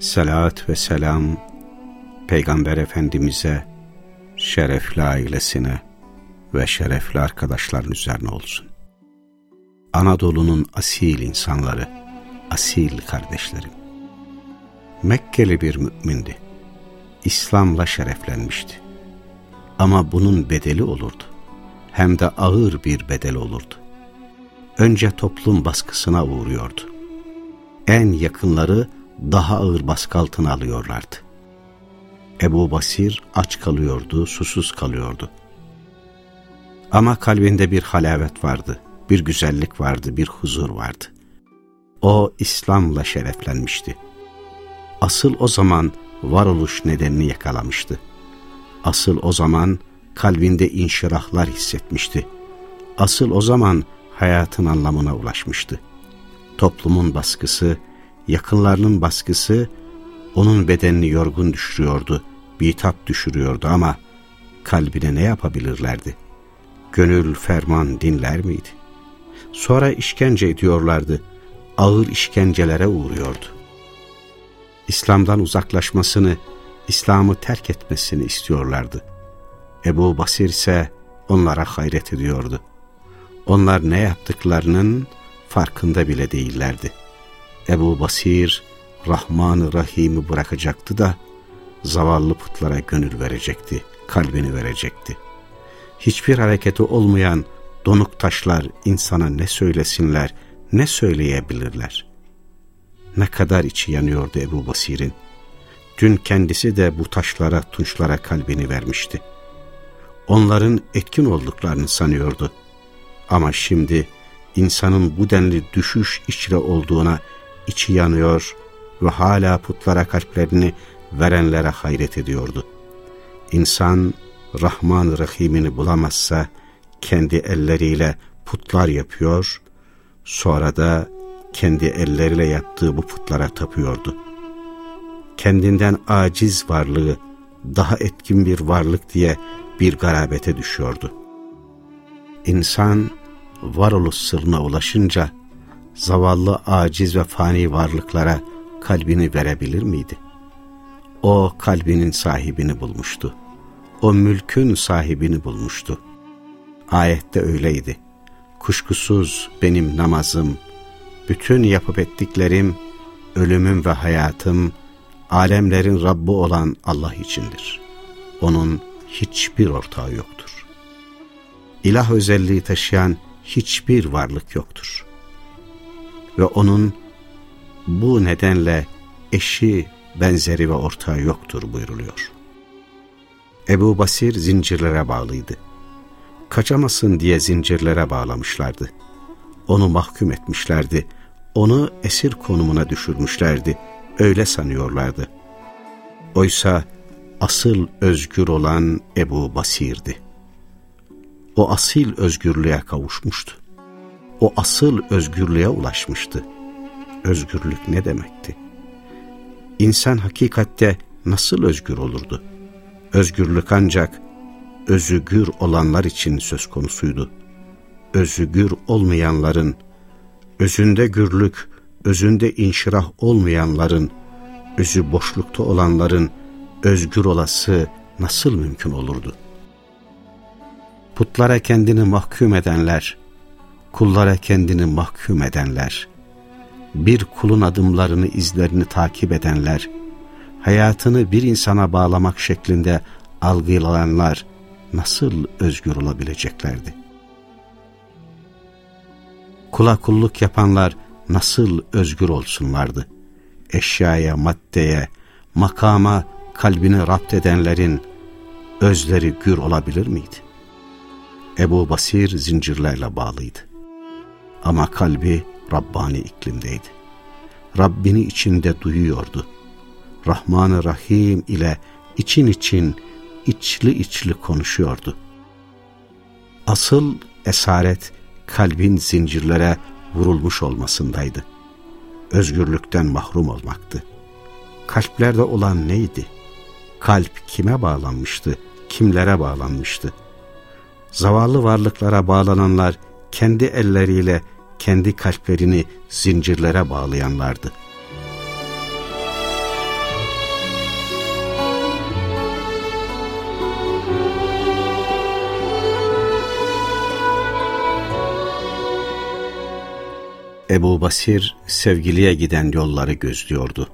Salat ve selam Peygamber Efendimiz'e, şerefli ailesine ve şerefli arkadaşların üzerine olsun. Anadolu'nun asil insanları, asil kardeşlerim. Mekkeli bir mümindi. İslam'la şereflenmişti. Ama bunun bedeli olurdu. Hem de ağır bir bedel olurdu. Önce toplum baskısına uğruyordu. En yakınları daha ağır baskı altına alıyorlardı. Ebu Basir aç kalıyordu, susuz kalıyordu. Ama kalbinde bir halavet vardı, bir güzellik vardı, bir huzur vardı. O İslam'la şereflenmişti. Asıl o zaman varoluş nedenini yakalamıştı. Asıl o zaman kalbinde inşirahlar hissetmişti. Asıl o zaman hayatın anlamına ulaşmıştı. Toplumun baskısı, yakınlarının baskısı onun bedenini yorgun düşürüyordu, bitap düşürüyordu ama kalbine ne yapabilirlerdi? Gönül ferman dinler miydi? Sonra işkence ediyorlardı, ağır işkencelere uğruyordu. İslam'dan uzaklaşmasını, İslam'ı terk etmesini istiyorlardı. Ebu Basir ise onlara hayret ediyordu. Onlar ne yaptıklarının farkında bile değillerdi. Ebu Basir, Rahman-ı Rahim'i bırakacaktı da, zavallı putlara gönül verecekti, kalbini verecekti. Hiçbir hareketi olmayan donuk taşlar insana ne söylesinler, ne söyleyebilirler. Ne kadar içi yanıyordu Ebu Basir'in. Dün kendisi de bu taşlara, tunçlara kalbini vermişti. Onların etkin olduklarını sanıyordu. Ama şimdi insanın bu denli düşüş içre olduğuna içi yanıyor ve hala putlara kalplerini verenlere hayret ediyordu. İnsan Rahman Rahim'ini bulamazsa kendi elleriyle putlar yapıyor, sonra da kendi elleriyle yaptığı bu putlara tapıyordu. Kendinden aciz varlığı daha etkin bir varlık diye bir garabete düşüyordu. İnsan varoluş sırrına ulaşınca zavallı, aciz ve fani varlıklara kalbini verebilir miydi? O kalbinin sahibini bulmuştu. O mülkün sahibini bulmuştu. Ayette öyleydi. Kuşkusuz benim namazım, bütün yapıp ettiklerim, ölümüm ve hayatım, alemlerin Rabbi olan Allah içindir. Onun hiçbir ortağı yoktur. İlah özelliği taşıyan hiçbir varlık yoktur ve onun bu nedenle eşi, benzeri ve ortağı yoktur buyruluyor. Ebu Basir zincirlere bağlıydı. Kaçamasın diye zincirlere bağlamışlardı. Onu mahkum etmişlerdi. Onu esir konumuna düşürmüşlerdi. Öyle sanıyorlardı. Oysa asıl özgür olan Ebu Basir'di. O asil özgürlüğe kavuşmuştu o asıl özgürlüğe ulaşmıştı. Özgürlük ne demekti? İnsan hakikatte nasıl özgür olurdu? Özgürlük ancak özgür olanlar için söz konusuydu. Özgür olmayanların, özünde gürlük, özünde inşirah olmayanların, özü boşlukta olanların özgür olası nasıl mümkün olurdu? Putlara kendini mahkum edenler, kullara kendini mahkum edenler, bir kulun adımlarını, izlerini takip edenler, hayatını bir insana bağlamak şeklinde algılayanlar nasıl özgür olabileceklerdi? Kula kulluk yapanlar nasıl özgür olsunlardı? Eşyaya, maddeye, makama, kalbini rapt edenlerin özleri gür olabilir miydi? Ebu Basir zincirlerle bağlıydı. Ama kalbi Rabbani iklimdeydi. Rabbini içinde duyuyordu. Rahman-ı Rahim ile için için, içli içli konuşuyordu. Asıl esaret kalbin zincirlere vurulmuş olmasındaydı. Özgürlükten mahrum olmaktı. Kalplerde olan neydi? Kalp kime bağlanmıştı? Kimlere bağlanmıştı? Zavallı varlıklara bağlananlar kendi elleriyle kendi kalplerini zincirlere bağlayanlardı. Ebu Basir sevgiliye giden yolları gözlüyordu.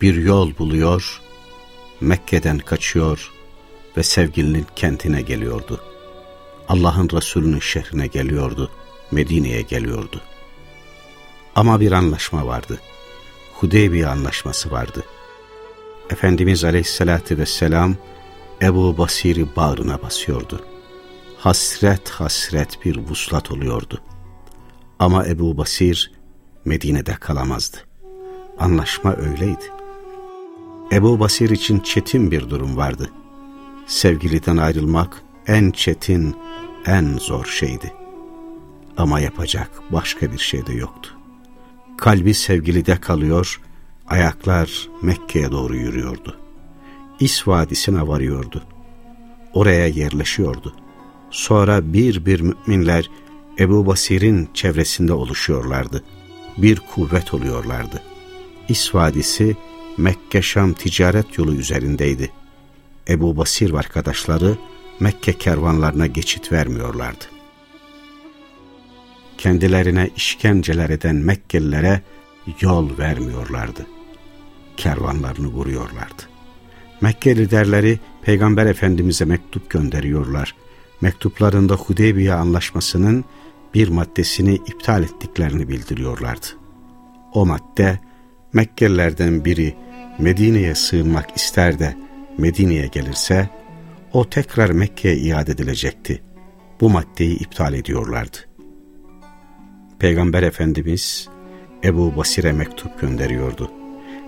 Bir yol buluyor, Mekke'den kaçıyor ve sevgilinin kentine geliyordu. Allah'ın Resulü'nün şehrine geliyordu, Medine'ye geliyordu. Ama bir anlaşma vardı. Hudeybiye anlaşması vardı. Efendimiz Aleyhisselatü Vesselam Ebu Basir'i bağrına basıyordu. Hasret hasret bir vuslat oluyordu. Ama Ebu Basir Medine'de kalamazdı. Anlaşma öyleydi. Ebu Basir için çetin bir durum vardı. Sevgiliden ayrılmak en çetin, en zor şeydi. Ama yapacak başka bir şey de yoktu. Kalbi sevgilide kalıyor, ayaklar Mekke'ye doğru yürüyordu. İs Vadisi'ne varıyordu. Oraya yerleşiyordu. Sonra bir bir müminler Ebu Basir'in çevresinde oluşuyorlardı. Bir kuvvet oluyorlardı. İs Vadisi Mekke-Şam ticaret yolu üzerindeydi. Ebu Basir ve arkadaşları Mekke kervanlarına geçit vermiyorlardı. Kendilerine işkenceler eden Mekkelilere yol vermiyorlardı. Kervanlarını vuruyorlardı. Mekke liderleri Peygamber Efendimiz'e mektup gönderiyorlar. Mektuplarında Hudeybiye anlaşmasının bir maddesini iptal ettiklerini bildiriyorlardı. O madde Mekkelilerden biri Medine'ye sığınmak ister de Medine'ye gelirse o tekrar Mekke'ye iade edilecekti. Bu maddeyi iptal ediyorlardı. Peygamber Efendimiz Ebu Basir'e mektup gönderiyordu.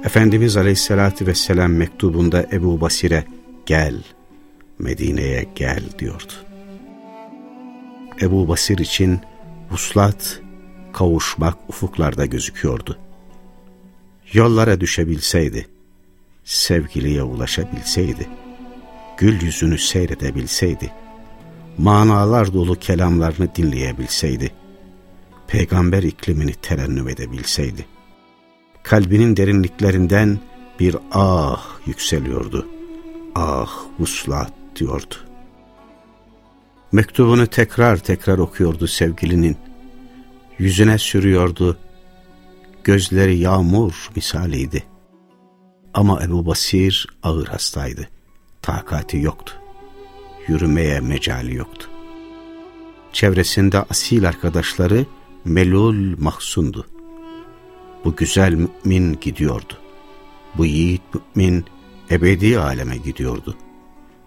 Efendimiz Aleyhisselatü Vesselam mektubunda Ebu Basir'e gel, Medine'ye gel diyordu. Ebu Basir için vuslat, kavuşmak ufuklarda gözüküyordu. Yollara düşebilseydi, sevgiliye ulaşabilseydi, gül yüzünü seyredebilseydi, manalar dolu kelamlarını dinleyebilseydi, peygamber iklimini terennüm edebilseydi, kalbinin derinliklerinden bir ah yükseliyordu. Ah vuslat diyordu. Mektubunu tekrar tekrar okuyordu sevgilinin. Yüzüne sürüyordu. Gözleri yağmur misaliydi. Ama Ebu Basir ağır hastaydı. Takati yoktu. Yürümeye mecali yoktu. Çevresinde asil arkadaşları melul mahsundu. Bu güzel mümin gidiyordu. Bu yiğit mümin ebedi aleme gidiyordu.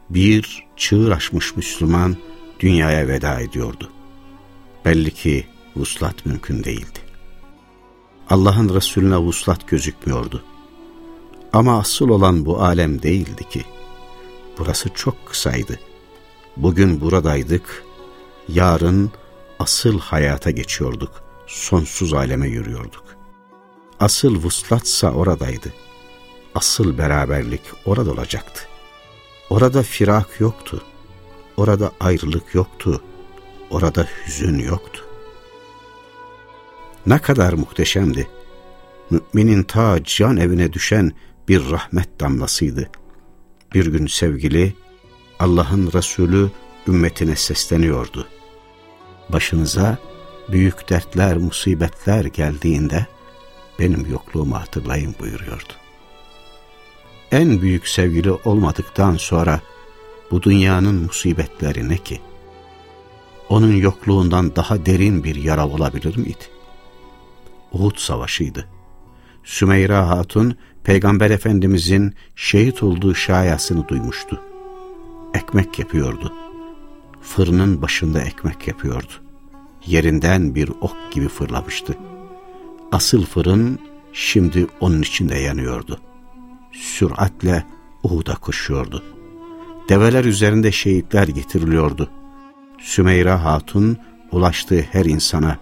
Bir çığır açmış Müslüman dünyaya veda ediyordu. Belli ki vuslat mümkün değildi. Allah'ın Resulüne vuslat gözükmüyordu. Ama asıl olan bu alem değildi ki. Burası çok kısaydı. Bugün buradaydık, yarın asıl hayata geçiyorduk, sonsuz aleme yürüyorduk. Asıl vuslatsa oradaydı. Asıl beraberlik orada olacaktı. Orada firak yoktu. Orada ayrılık yoktu. Orada hüzün yoktu. Ne kadar muhteşemdi. Müminin ta can evine düşen bir rahmet damlasıydı. Bir gün sevgili Allah'ın Resulü ümmetine sesleniyordu. Başınıza büyük dertler, musibetler geldiğinde benim yokluğumu hatırlayın buyuruyordu. En büyük sevgili olmadıktan sonra bu dünyanın musibetleri ne ki? Onun yokluğundan daha derin bir yara olabilir miydi? Uhud Savaşı'ydı. Sümeyra Hatun, Peygamber Efendimizin şehit olduğu şayasını duymuştu. Ekmek yapıyordu. Fırının başında ekmek yapıyordu. Yerinden bir ok gibi fırlamıştı. Asıl fırın şimdi onun içinde yanıyordu.'' süratle Uhud'a koşuyordu. Develer üzerinde şehitler getiriliyordu. Sümeyra Hatun ulaştığı her insana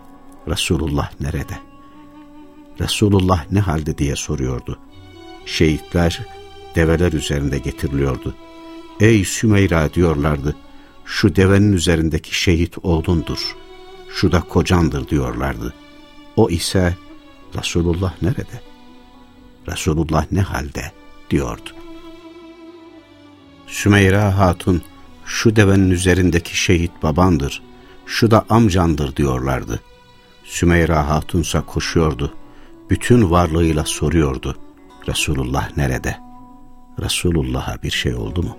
Resulullah nerede? Resulullah ne halde diye soruyordu. Şehitler develer üzerinde getiriliyordu. Ey Sümeyra diyorlardı. Şu devenin üzerindeki şehit oğlundur. Şu da kocandır diyorlardı. O ise Resulullah nerede? Resulullah ne halde diyordu. Sümeyra Hatun şu devenin üzerindeki şehit babandır, şu da amcandır diyorlardı. Sümeyra Hatunsa koşuyordu. Bütün varlığıyla soruyordu. Resulullah nerede? Resulullah'a bir şey oldu mu?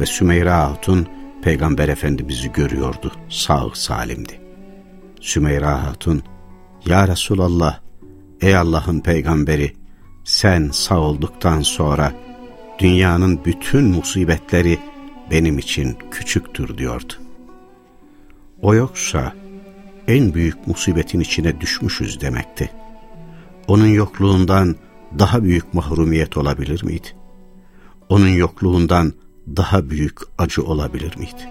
Ve Sümeyra Hatun Peygamber Efendimiz'i görüyordu. Sağ salimdi. Sümeyra Hatun, Ya Resulallah, ey Allah'ın peygamberi, sen sağ olduktan sonra dünyanın bütün musibetleri benim için küçüktür diyordu. O yoksa en büyük musibetin içine düşmüşüz demekti. Onun yokluğundan daha büyük mahrumiyet olabilir miydi? Onun yokluğundan daha büyük acı olabilir miydi?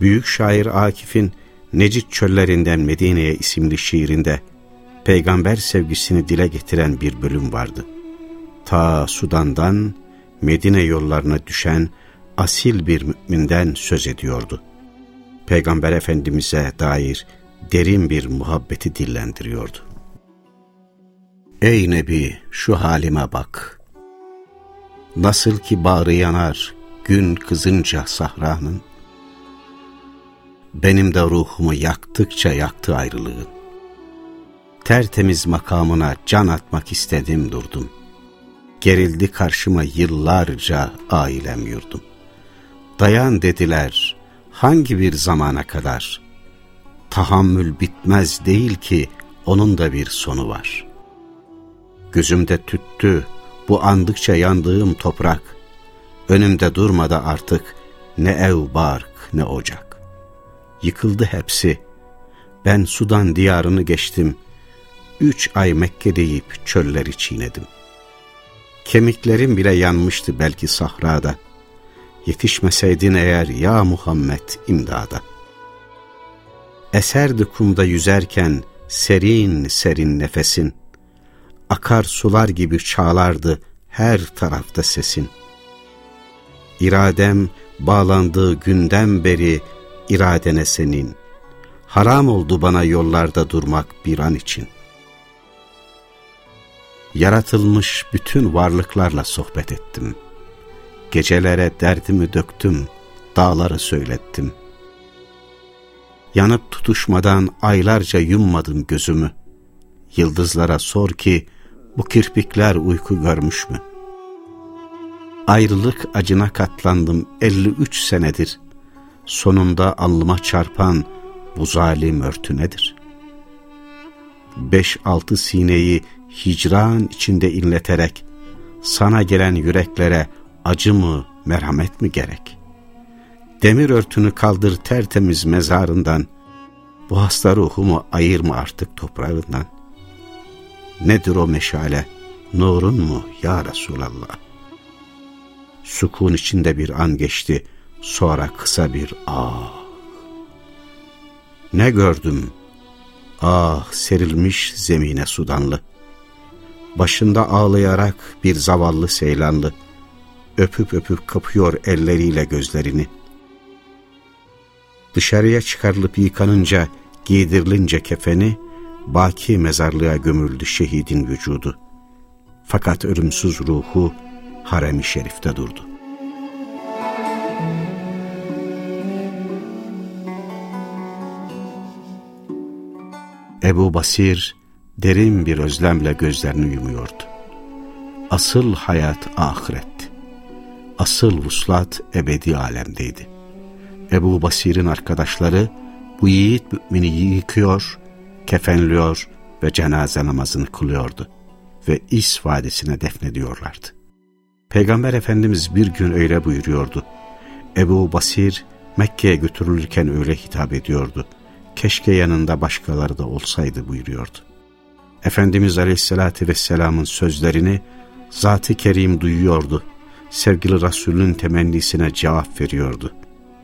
Büyük şair Akif'in Necit Çöllerinden Medine'ye isimli şiirinde peygamber sevgisini dile getiren bir bölüm vardı. Ta Sudan'dan Medine yollarına düşen asil bir müminden söz ediyordu. Peygamber Efendimiz'e dair derin bir muhabbeti dillendiriyordu. Ey Nebi şu halime bak. Nasıl ki bağrı yanar gün kızınca sahranın, benim de ruhumu yaktıkça yaktı ayrılığın. Tertemiz makamına can atmak istedim durdum. Gerildi karşıma yıllarca ailem yurdum. Dayan dediler hangi bir zamana kadar? Tahammül bitmez değil ki onun da bir sonu var. Gözümde tüttü bu andıkça yandığım toprak. Önümde durmadı artık ne ev bark ne ocak. Yıkıldı hepsi. Ben Sudan diyarını geçtim. Üç ay Mekke deyip çölleri çiğnedim. Kemiklerim bile yanmıştı belki sahrada. Yetişmeseydin eğer ya Muhammed imdada. Eserdi kumda yüzerken serin serin nefesin. Akar sular gibi çağlardı her tarafta sesin. İradem bağlandığı günden beri iradene senin. Haram oldu bana yollarda durmak bir an için. Yaratılmış bütün varlıklarla sohbet ettim. Gecelere derdimi döktüm, dağları söylettim. Yanıp tutuşmadan aylarca yummadım gözümü. Yıldızlara sor ki, bu kirpikler uyku görmüş mü? Ayrılık acına katlandım 53 senedir. Sonunda alnıma çarpan bu zalim örtü nedir? Beş altı sineyi hicran içinde inleterek sana gelen yüreklere acı mı, merhamet mi gerek? Demir örtünü kaldır tertemiz mezarından, bu hasta ruhumu ayırma artık toprağından. Nedir o meşale, nurun mu ya Resulallah? Sukun içinde bir an geçti, sonra kısa bir ah. Ne gördüm? Ah serilmiş zemine sudanlı. Başında ağlayarak bir zavallı seylanlı, öpüp öpüp kapıyor elleriyle gözlerini. Dışarıya çıkarılıp yıkanınca, giydirilince kefeni, baki mezarlığa gömüldü şehidin vücudu. Fakat ölümsüz ruhu harem-i şerifte durdu. Ebu Basir derin bir özlemle gözlerini yumuyordu. Asıl hayat ahiretti. Asıl vuslat ebedi alemdeydi. Ebu Basir'in arkadaşları bu yiğit mümini yıkıyor, kefenliyor ve cenaze namazını kılıyordu ve İs Vadisi'ne defnediyorlardı. Peygamber Efendimiz bir gün öyle buyuruyordu. Ebu Basir Mekke'ye götürülürken öyle hitap ediyordu. keşke yanında başkaları da olsaydı buyuruyordu. Efendimiz Aleyhisselatü Vesselam'ın sözlerini Zat-ı Kerim duyuyordu. Sevgili Resulünün temennisine cevap veriyordu.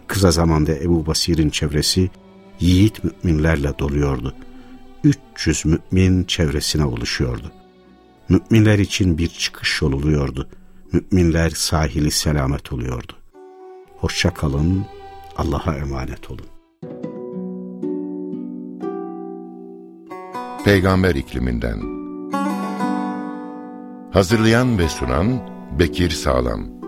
Kısa zamanda Ebu Basir'in çevresi yiğit müminlerle doluyordu. 300 mümin çevresine oluşuyordu. Müminler için bir çıkış yol oluyordu. Müminler sahili selamet oluyordu. Hoşça kalın, Allah'a emanet olun. Peygamber ikliminden Hazırlayan ve sunan Bekir Sağlam